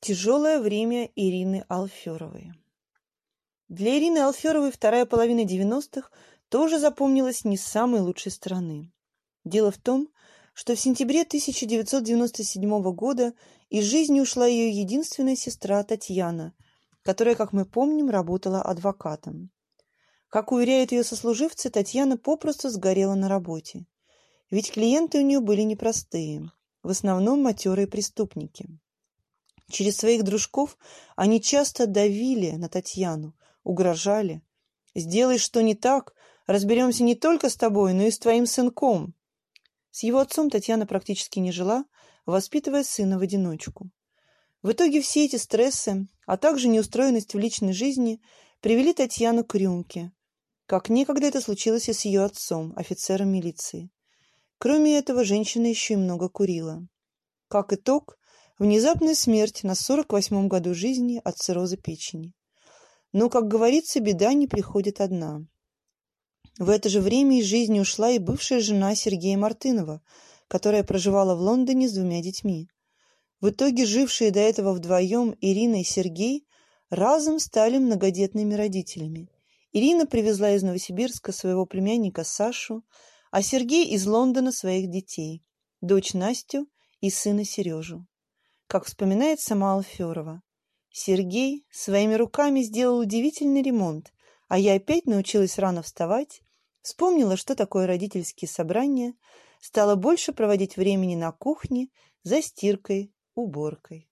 Тяжелое время Ирины Алферовой. Для Ирины Алферовой вторая половина 90-х тоже запомнилась не с самой лучшей стороны. Дело в том, что в сентябре 1997 года из жизни ушла ее единственная сестра Татьяна, которая, как мы помним, работала адвокатом. Как уверяют ее сослуживцы, Татьяна попросту сгорела на работе. Ведь клиенты у нее были непростые, в основном матерые преступники. Через своих дружков они часто давили на Татьяну, угрожали. «Сделай что не так, разберемся не только с тобой, но и с твоим сынком». С его отцом Татьяна практически не жила, воспитывая сына в одиночку. В итоге все эти стрессы, а также неустроенность в личной жизни привели Татьяну к рюмке, как некогда это случилось и с ее отцом, офицером милиции. Кроме этого, женщина еще и много курила. Как итог, Внезапная смерть на 48-м году жизни от цирроза печени. Но, как говорится, беда не приходит одна. В это же время из жизни ушла и бывшая жена Сергея Мартынова, которая проживала в Лондоне с двумя детьми. В итоге жившие до этого вдвоем Ирина и Сергей разом стали многодетными родителями. Ирина привезла из Новосибирска своего племянника Сашу, а Сергей из Лондона своих детей, дочь Настю и сына Сережу как вспоминает сама Алферова. Сергей своими руками сделал удивительный ремонт, а я опять научилась рано вставать, вспомнила, что такое родительские собрания, стала больше проводить времени на кухне за стиркой, уборкой.